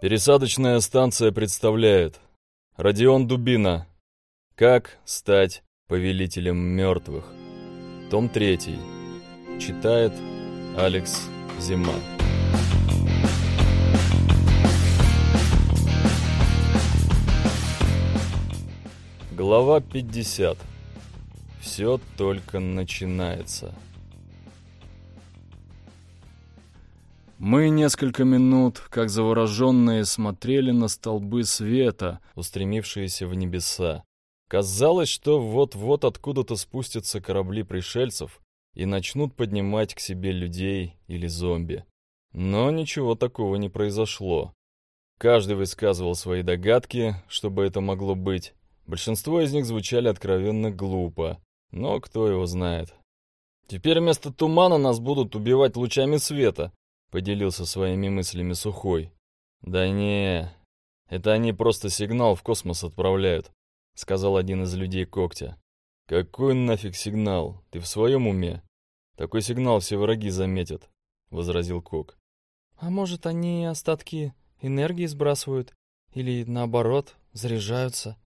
Пересадочная станция представляет Родион Дубина. Как стать повелителем мертвых? Том 3 Читает Алекс Зима. Глава 50 Все только начинается Мы несколько минут, как завороженные, смотрели на столбы света, устремившиеся в небеса. Казалось, что вот-вот откуда-то спустятся корабли пришельцев и начнут поднимать к себе людей или зомби. Но ничего такого не произошло. Каждый высказывал свои догадки, что бы это могло быть. Большинство из них звучали откровенно глупо, но кто его знает. «Теперь вместо тумана нас будут убивать лучами света», Поделился своими мыслями Сухой. «Да не, это они просто сигнал в космос отправляют», сказал один из людей когтя. «Какой нафиг сигнал? Ты в своем уме? Такой сигнал все враги заметят», возразил Кок. «А может, они остатки энергии сбрасывают? Или, наоборот, заряжаются?»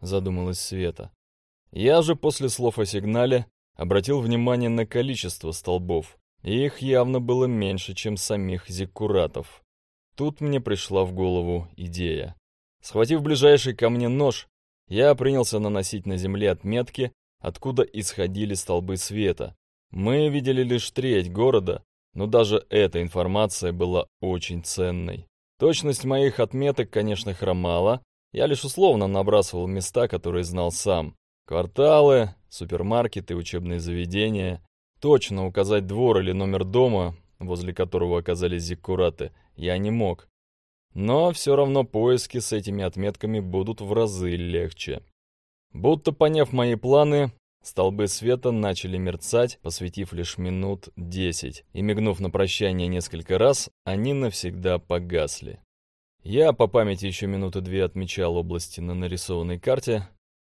задумалась Света. Я же после слов о сигнале обратил внимание на количество столбов. Их явно было меньше, чем самих зиккуратов. Тут мне пришла в голову идея. Схватив ближайший ко мне нож, я принялся наносить на земле отметки, откуда исходили столбы света. Мы видели лишь треть города, но даже эта информация была очень ценной. Точность моих отметок, конечно, хромала, я лишь условно набрасывал места, которые знал сам. Кварталы, супермаркеты, учебные заведения. Точно указать двор или номер дома, возле которого оказались зиккураты, я не мог. Но все равно поиски с этими отметками будут в разы легче. Будто поняв мои планы, столбы света начали мерцать, посветив лишь минут десять, и мигнув на прощание несколько раз, они навсегда погасли. Я по памяти еще минуты две отмечал области на нарисованной карте,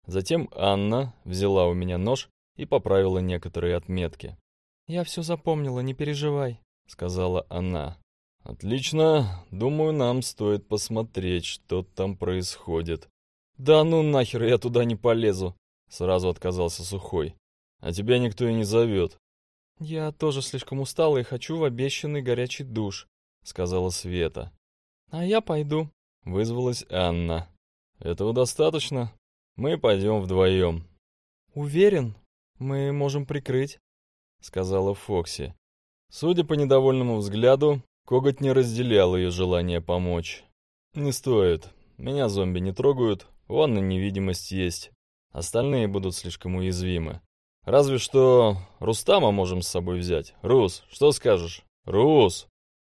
затем Анна взяла у меня нож и поправила некоторые отметки. «Я все запомнила, не переживай», — сказала она. «Отлично. Думаю, нам стоит посмотреть, что там происходит». «Да ну нахер, я туда не полезу», — сразу отказался Сухой. «А тебя никто и не зовет». «Я тоже слишком устала и хочу в обещанный горячий душ», — сказала Света. «А я пойду», — вызвалась Анна. «Этого достаточно. Мы пойдем вдвоем». «Уверен, мы можем прикрыть», — сказала Фокси. Судя по недовольному взгляду, Коготь не разделял ее желание помочь. «Не стоит. Меня зомби не трогают, вон на невидимость есть. Остальные будут слишком уязвимы. Разве что Рустама можем с собой взять. Рус, что скажешь? Рус!»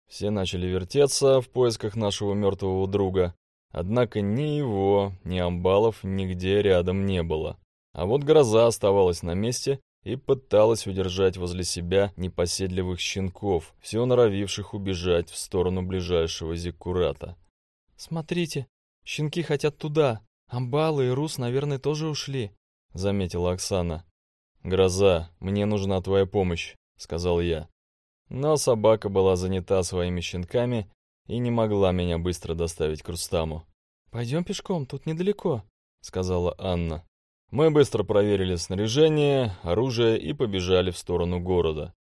Все начали вертеться в поисках нашего мертвого друга. Однако ни его, ни амбалов нигде рядом не было. А вот гроза оставалась на месте и пыталась удержать возле себя непоседливых щенков, все норовивших убежать в сторону ближайшего зиккурата. «Смотрите, щенки хотят туда. Амбалы и Рус, наверное, тоже ушли», — заметила Оксана. «Гроза, мне нужна твоя помощь», — сказал я. Но собака была занята своими щенками и не могла меня быстро доставить к Рустаму. «Пойдем пешком, тут недалеко», — сказала Анна. Мы быстро проверили снаряжение, оружие и побежали в сторону города.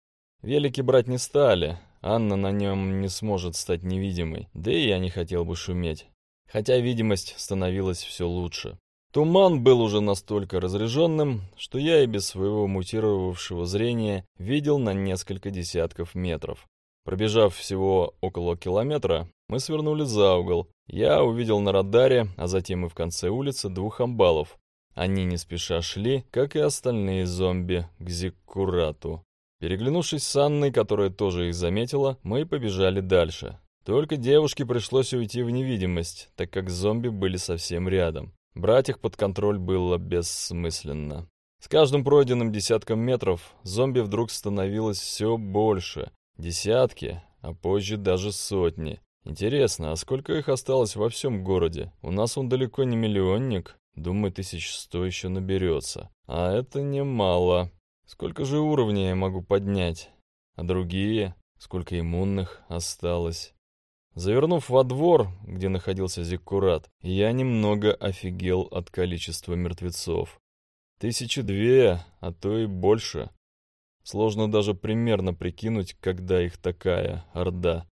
Велики брать не стали, Анна на нем не сможет стать невидимой, да и я не хотел бы шуметь. Хотя видимость становилась все лучше. Туман был уже настолько разряженным, что я и без своего мутировавшего зрения видел на несколько десятков метров. Пробежав всего около километра, мы свернули за угол. Я увидел на радаре, а затем и в конце улицы двух амбалов, они не спеша шли, как и остальные зомби, к Зиккурату. Переглянувшись с Анной, которая тоже их заметила, мы побежали дальше. Только девушке пришлось уйти в невидимость, так как зомби были совсем рядом. Брать их под контроль было бессмысленно. С каждым пройденным десятком метров зомби вдруг становилось все больше. Десятки, а позже даже сотни. Интересно, а сколько их осталось во всем городе? У нас он далеко не миллионник. Думаю, тысяч сто еще наберется. А это немало. Сколько же уровней я могу поднять? А другие? Сколько иммунных осталось? Завернув во двор, где находился Зиккурат, я немного офигел от количества мертвецов. Тысячи две, а то и больше. Сложно даже примерно прикинуть, когда их такая орда.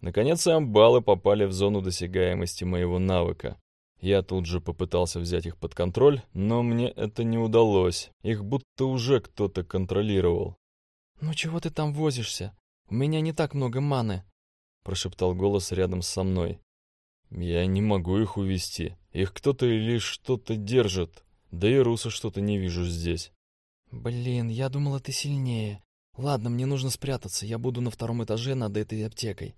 Наконец амбалы попали в зону досягаемости моего навыка. Я тут же попытался взять их под контроль, но мне это не удалось. Их будто уже кто-то контролировал. «Ну чего ты там возишься? У меня не так много маны», — прошептал голос рядом со мной. «Я не могу их увести. Их кто-то или что-то держит. Да и Руса что-то не вижу здесь». «Блин, я думала, ты сильнее. Ладно, мне нужно спрятаться. Я буду на втором этаже над этой аптекой».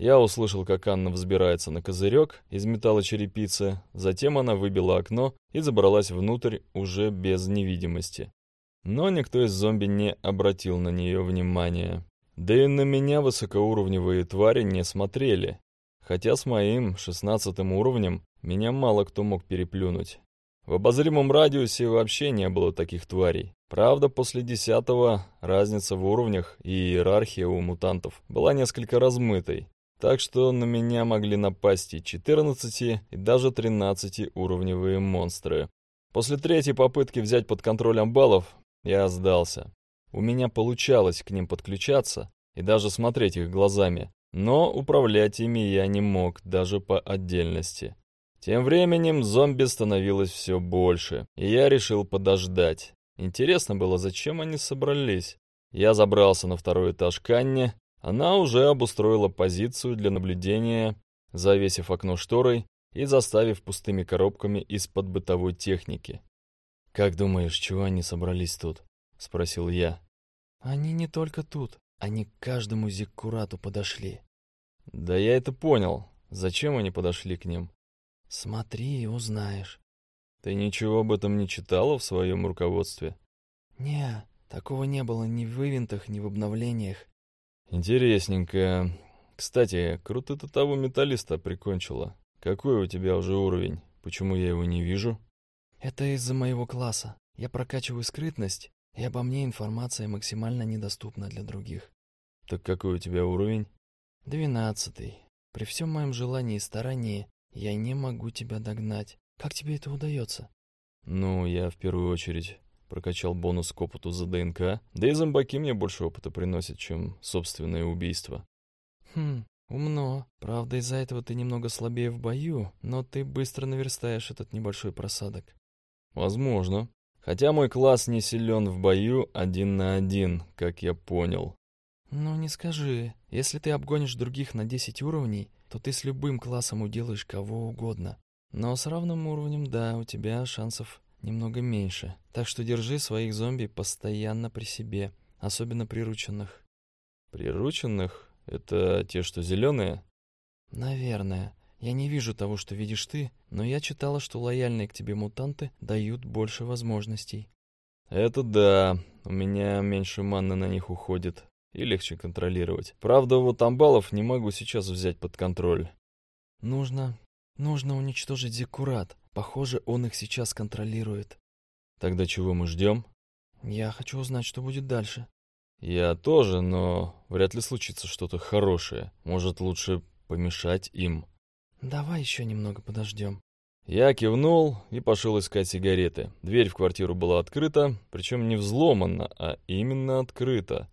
Я услышал, как Анна взбирается на козырек из металлочерепицы, затем она выбила окно и забралась внутрь уже без невидимости. Но никто из зомби не обратил на нее внимания. Да и на меня высокоуровневые твари не смотрели, хотя с моим шестнадцатым уровнем меня мало кто мог переплюнуть. В обозримом радиусе вообще не было таких тварей. Правда, после десятого разница в уровнях и иерархия у мутантов была несколько размытой, так что на меня могли напасть и 14, и даже 13 уровневые монстры. После третьей попытки взять под контроль амбалов я сдался. У меня получалось к ним подключаться и даже смотреть их глазами, но управлять ими я не мог даже по отдельности. Тем временем зомби становилось все больше, и я решил подождать. Интересно было, зачем они собрались. Я забрался на второй этаж Канни она уже обустроила позицию для наблюдения, завесив окно шторой и заставив пустыми коробками из-под бытовой техники. «Как думаешь, чего они собрались тут?» — спросил я. «Они не только тут, они к каждому зиккурату подошли». «Да я это понял. Зачем они подошли к ним?» «Смотри и узнаешь». «Ты ничего об этом не читала в своем руководстве?» «Не, такого не было ни в ивентах, ни в обновлениях. Интересненько. Кстати, круто ты того металлиста прикончила. Какой у тебя уже уровень? Почему я его не вижу? Это из-за моего класса. Я прокачиваю скрытность, и обо мне информация максимально недоступна для других. Так какой у тебя уровень? Двенадцатый. При всем моем желании и старании я не могу тебя догнать. Как тебе это удается? Ну, я в первую очередь Прокачал бонус к опыту за ДНК. Да и зомбаки мне больше опыта приносят, чем собственное убийство. Хм, умно. Правда, из-за этого ты немного слабее в бою, но ты быстро наверстаешь этот небольшой просадок. Возможно. Хотя мой класс не силен в бою один на один, как я понял. Ну, не скажи. Если ты обгонишь других на 10 уровней, то ты с любым классом уделаешь кого угодно. Но с равным уровнем, да, у тебя шансов немного меньше. Так что держи своих зомби постоянно при себе, особенно прирученных. Прирученных? Это те, что зеленые? Наверное. Я не вижу того, что видишь ты, но я читала, что лояльные к тебе мутанты дают больше возможностей. Это да. У меня меньше маны на них уходит. И легче контролировать. Правда, вот амбалов не могу сейчас взять под контроль. Нужно... нужно уничтожить Зиккурат. Похоже, он их сейчас контролирует. Тогда чего мы ждем? Я хочу узнать, что будет дальше. Я тоже, но вряд ли случится что-то хорошее. Может, лучше помешать им. Давай еще немного подождем. Я кивнул и пошел искать сигареты. Дверь в квартиру была открыта, причем не взломана, а именно открыта.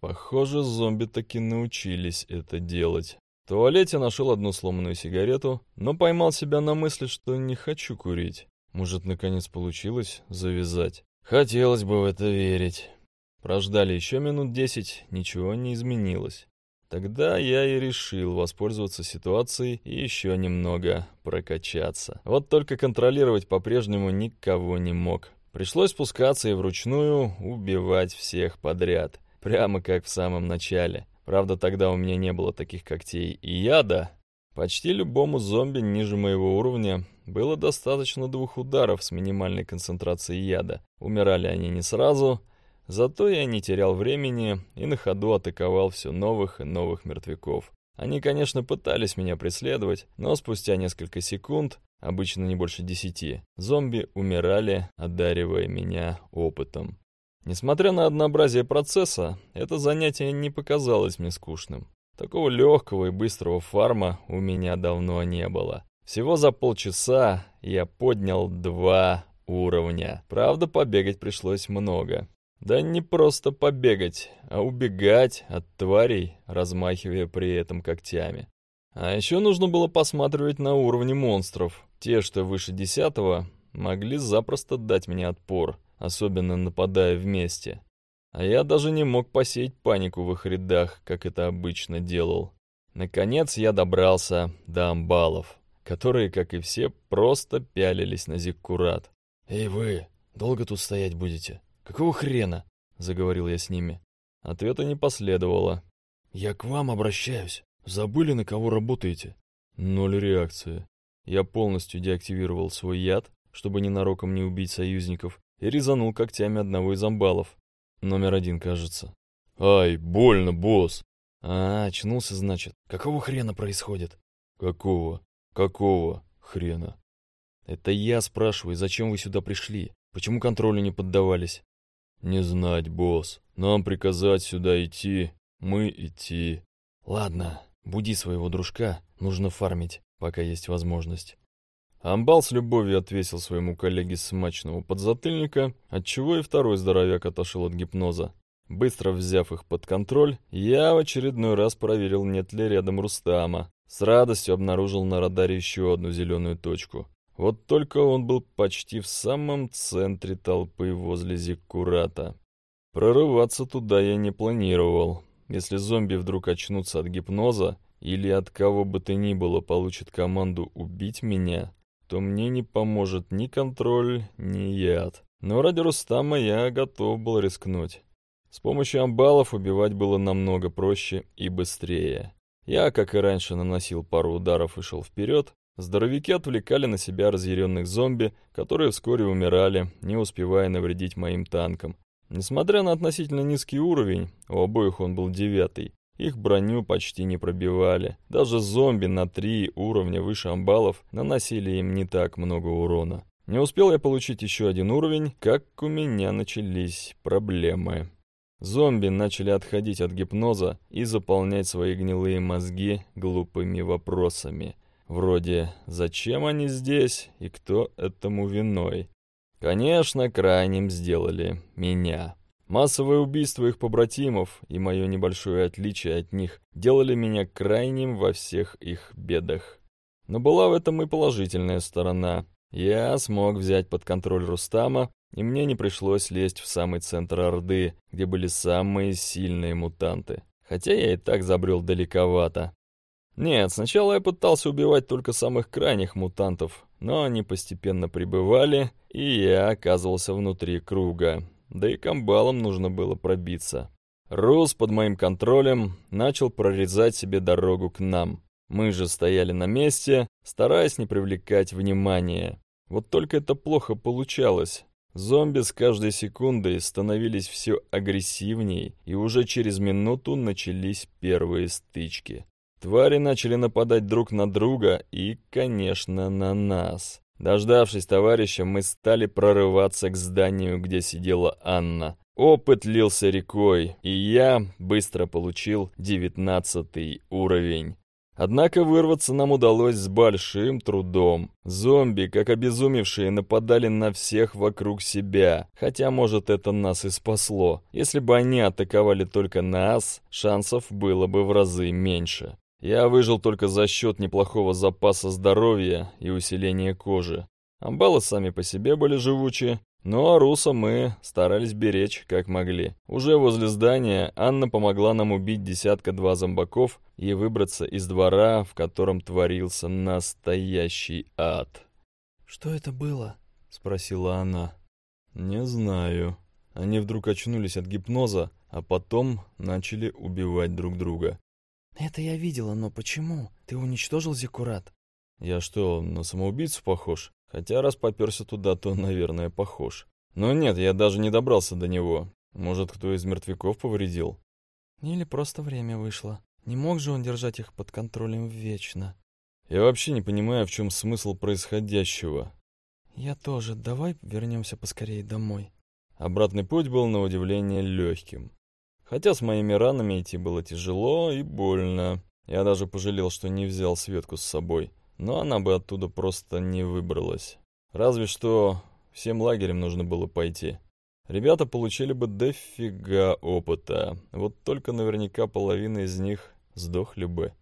Похоже, зомби таки научились это делать. В туалете нашел одну сломанную сигарету, но поймал себя на мысли, что не хочу курить. Может, наконец получилось завязать? Хотелось бы в это верить. Прождали еще минут десять, ничего не изменилось. Тогда я и решил воспользоваться ситуацией и еще немного прокачаться. Вот только контролировать по-прежнему никого не мог. Пришлось спускаться и вручную убивать всех подряд, прямо как в самом начале. Правда, тогда у меня не было таких когтей и яда. Почти любому зомби ниже моего уровня было достаточно двух ударов с минимальной концентрацией яда. Умирали они не сразу, зато я не терял времени и на ходу атаковал все новых и новых мертвяков. Они, конечно, пытались меня преследовать, но спустя несколько секунд, обычно не больше десяти, зомби умирали, одаривая меня опытом. Несмотря на однообразие процесса, это занятие не показалось мне скучным. Такого легкого и быстрого фарма у меня давно не было. Всего за полчаса я поднял два уровня. Правда, побегать пришлось много. Да не просто побегать, а убегать от тварей, размахивая при этом когтями. А еще нужно было посматривать на уровни монстров. Те, что выше десятого, могли запросто дать мне отпор, особенно нападая вместе. А я даже не мог посеять панику в их рядах, как это обычно делал. Наконец я добрался до амбалов, которые, как и все, просто пялились на зиккурат. «Эй вы, долго тут стоять будете? Какого хрена?» — заговорил я с ними. Ответа не последовало. «Я к вам обращаюсь. Забыли, на кого работаете?» Ноль реакции. Я полностью деактивировал свой яд, чтобы ненароком не убить союзников, и резанул когтями одного из амбалов. Номер один, кажется. «Ай, больно, босс!» «А, очнулся, значит. Какого хрена происходит?» «Какого? Какого хрена?» «Это я спрашиваю, зачем вы сюда пришли? Почему контролю не поддавались?» «Не знать, босс. Нам приказать сюда идти, мы идти». «Ладно, буди своего дружка, нужно фармить, пока есть возможность». Амбал с любовью отвесил своему коллеге смачного подзатыльника, отчего и второй здоровяк отошел от гипноза. Быстро взяв их под контроль, я в очередной раз проверил, нет ли рядом Рустама. С радостью обнаружил на радаре еще одну зеленую точку. Вот только он был почти в самом центре толпы возле Зиккурата. Прорываться туда я не планировал. Если зомби вдруг очнутся от гипноза или от кого бы то ни было получат команду убить меня, то мне не поможет ни контроль, ни яд. Но ради Рустама я готов был рискнуть. С помощью амбалов убивать было намного проще и быстрее. Я, как и раньше, наносил пару ударов и шел вперед. Здоровяки отвлекали на себя разъяренных зомби, которые вскоре умирали, не успевая навредить моим танкам. Несмотря на относительно низкий уровень, у обоих он был девятый, их броню почти не пробивали. Даже зомби на три уровня выше амбалов наносили им не так много урона. Не успел я получить еще один уровень, как у меня начались проблемы. Зомби начали отходить от гипноза и заполнять свои гнилые мозги глупыми вопросами. Вроде «Зачем они здесь?» и «Кто этому виной?» Конечно, крайним сделали меня. Массовое убийство их побратимов и мое небольшое отличие от них делали меня крайним во всех их бедах. Но была в этом и положительная сторона. Я смог взять под контроль Рустама, и мне не пришлось лезть в самый центр Орды, где были самые сильные мутанты. Хотя я и так забрел далековато. Нет, сначала я пытался убивать только самых крайних мутантов, но они постепенно прибывали, и я оказывался внутри круга да и камбалам нужно было пробиться. Рус под моим контролем начал прорезать себе дорогу к нам. Мы же стояли на месте, стараясь не привлекать внимания. Вот только это плохо получалось. Зомби с каждой секундой становились все агрессивнее, и уже через минуту начались первые стычки. Твари начали нападать друг на друга и, конечно, на нас. Дождавшись товарища, мы стали прорываться к зданию, где сидела Анна. Опыт лился рекой, и я быстро получил девятнадцатый уровень. Однако вырваться нам удалось с большим трудом. Зомби, как обезумевшие, нападали на всех вокруг себя. Хотя, может, это нас и спасло. Если бы они атаковали только нас, шансов было бы в разы меньше. Я выжил только за счет неплохого запаса здоровья и усиления кожи. Амбалы сами по себе были живучие, но Аруса мы старались беречь, как могли. Уже возле здания Анна помогла нам убить десятка-два зомбаков и выбраться из двора, в котором творился настоящий ад. «Что это было?» — спросила она. «Не знаю». Они вдруг очнулись от гипноза, а потом начали убивать друг друга. «Это я видела, но почему? Ты уничтожил Зиккурат?» «Я что, на самоубийцу похож? Хотя раз попёрся туда, то, наверное, похож. Но нет, я даже не добрался до него. Может, кто из мертвяков повредил?» «Или просто время вышло. Не мог же он держать их под контролем вечно?» «Я вообще не понимаю, в чем смысл происходящего». «Я тоже. Давай вернемся поскорее домой». Обратный путь был на удивление легким. Хотя с моими ранами идти было тяжело и больно. Я даже пожалел, что не взял Светку с собой. Но она бы оттуда просто не выбралась. Разве что всем лагерем нужно было пойти. Ребята получили бы дофига опыта. Вот только наверняка половина из них сдохли бы.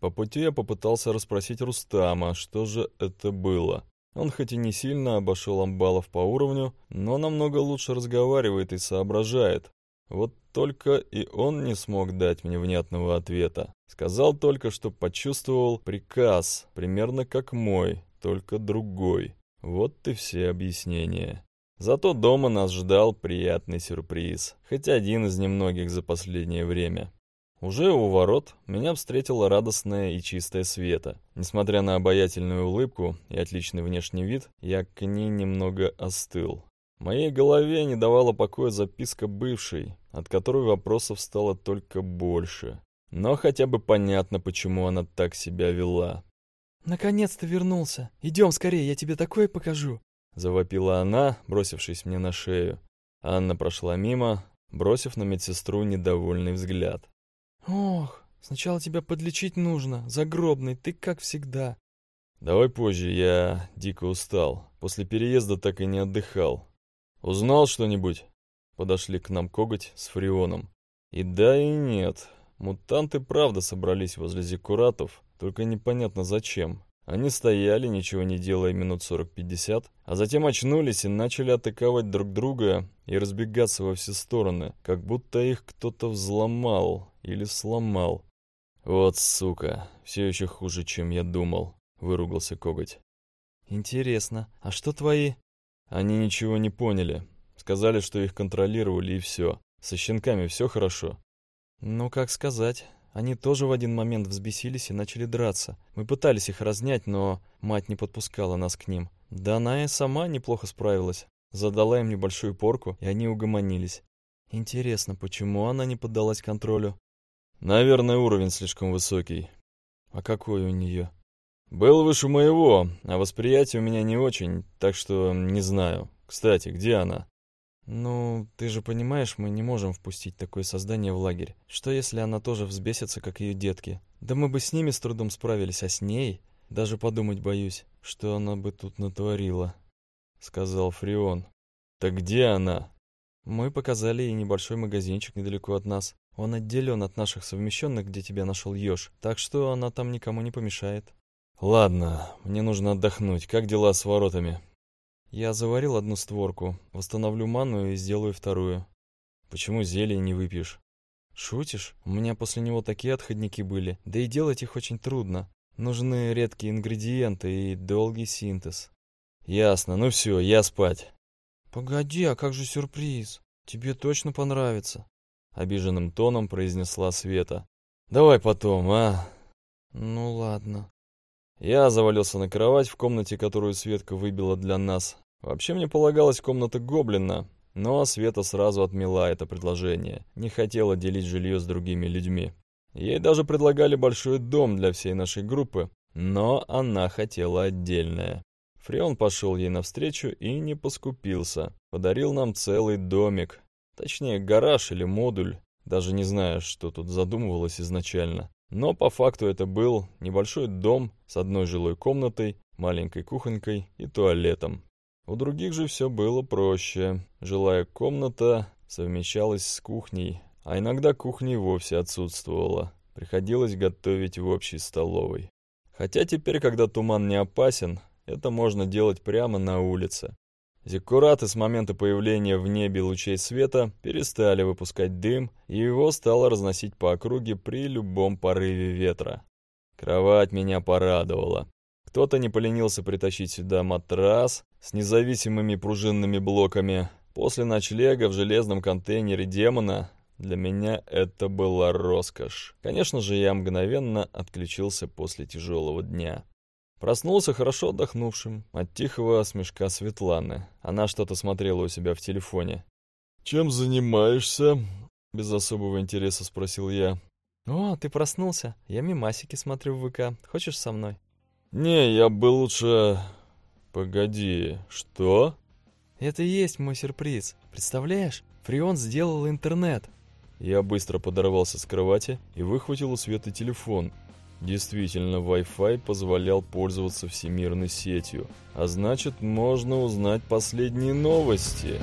По пути я попытался расспросить Рустама, что же это было. Он хоть и не сильно обошел амбалов по уровню, но намного лучше разговаривает и соображает. Вот только и он не смог дать мне внятного ответа. Сказал только, что почувствовал приказ, примерно как мой, только другой. Вот и все объяснения. Зато дома нас ждал приятный сюрприз, хоть один из немногих за последнее время. Уже у ворот меня встретила радостная и чистая Света. Несмотря на обаятельную улыбку и отличный внешний вид, я к ней немного остыл. Моей голове не давала покоя записка бывшей, от которой вопросов стало только больше. Но хотя бы понятно, почему она так себя вела. «Наконец-то вернулся! Идем скорее, я тебе такое покажу!» Завопила она, бросившись мне на шею. Анна прошла мимо, бросив на медсестру недовольный взгляд. «Ох, сначала тебя подлечить нужно, загробный, ты как всегда». «Давай позже, я дико устал. После переезда так и не отдыхал. Узнал что-нибудь?» Подошли к нам коготь с фреоном. И да, и нет. Мутанты правда собрались возле зекуратов, только непонятно зачем. Они стояли, ничего не делая минут 40-50, а затем очнулись и начали атаковать друг друга и разбегаться во все стороны, как будто их кто-то взломал или сломал. «Вот сука, все еще хуже, чем я думал», — выругался коготь. «Интересно, а что твои?» Они ничего не поняли. Сказали, что их контролировали и все. Со щенками все хорошо. «Ну, как сказать. Они тоже в один момент взбесились и начали драться. Мы пытались их разнять, но мать не подпускала нас к ним. Да она и сама неплохо справилась. Задала им небольшую порку, и они угомонились. Интересно, почему она не поддалась контролю? Наверное, уровень слишком высокий. А какой у нее? Был выше моего, а восприятие у меня не очень, так что не знаю. Кстати, где она? «Ну, ты же понимаешь, мы не можем впустить такое создание в лагерь. Что если она тоже взбесится, как ее детки? Да мы бы с ними с трудом справились, а с ней? Даже подумать боюсь, что она бы тут натворила», — сказал Фрион. «Так где она?» Мы показали ей небольшой магазинчик недалеко от нас. Он отделен от наших совмещенных, где тебя нашел еж, так что она там никому не помешает. «Ладно, мне нужно отдохнуть. Как дела с воротами?» Я заварил одну створку, восстановлю ману и сделаю вторую. Почему зелье не выпьешь? Шутишь? У меня после него такие отходники были, да и делать их очень трудно. Нужны редкие ингредиенты и долгий синтез. Ясно, ну все, я спать. Погоди, а как же сюрприз? Тебе точно понравится. Обиженным тоном произнесла Света. Давай потом, а? Ну ладно. Я завалился на кровать в комнате, которую Светка выбила для нас. Вообще мне полагалась комната гоблина, но Света сразу отмела это предложение, не хотела делить жилье с другими людьми. Ей даже предлагали большой дом для всей нашей группы, но она хотела отдельное. Фреон пошел ей навстречу и не поскупился. Подарил нам целый домик. Точнее, гараж или модуль. Даже не знаю, что тут задумывалось изначально. Но по факту это был небольшой дом с одной жилой комнатой, маленькой кухонькой и туалетом. У других же все было проще. Жилая комната совмещалась с кухней, а иногда кухня вовсе отсутствовала. Приходилось готовить в общей столовой. Хотя теперь, когда туман не опасен, это можно делать прямо на улице. Зиккураты с момента появления в небе лучей света перестали выпускать дым, и его стало разносить по округе при любом порыве ветра. Кровать меня порадовала. Кто-то не поленился притащить сюда матрас с независимыми пружинными блоками. После ночлега в железном контейнере демона для меня это была роскошь. Конечно же, я мгновенно отключился после тяжелого дня. Проснулся хорошо отдохнувшим от тихого смешка Светланы. Она что-то смотрела у себя в телефоне. «Чем занимаешься?» — без особого интереса спросил я. «О, ты проснулся? Я мимасики смотрю в ВК. Хочешь со мной?» «Не, я бы лучше...» «Погоди, что?» Это и есть мой сюрприз. Представляешь? Фреон сделал интернет. Я быстро подорвался с кровати и выхватил у Светы телефон. Действительно, Wi-Fi позволял пользоваться всемирной сетью, а значит, можно узнать последние новости.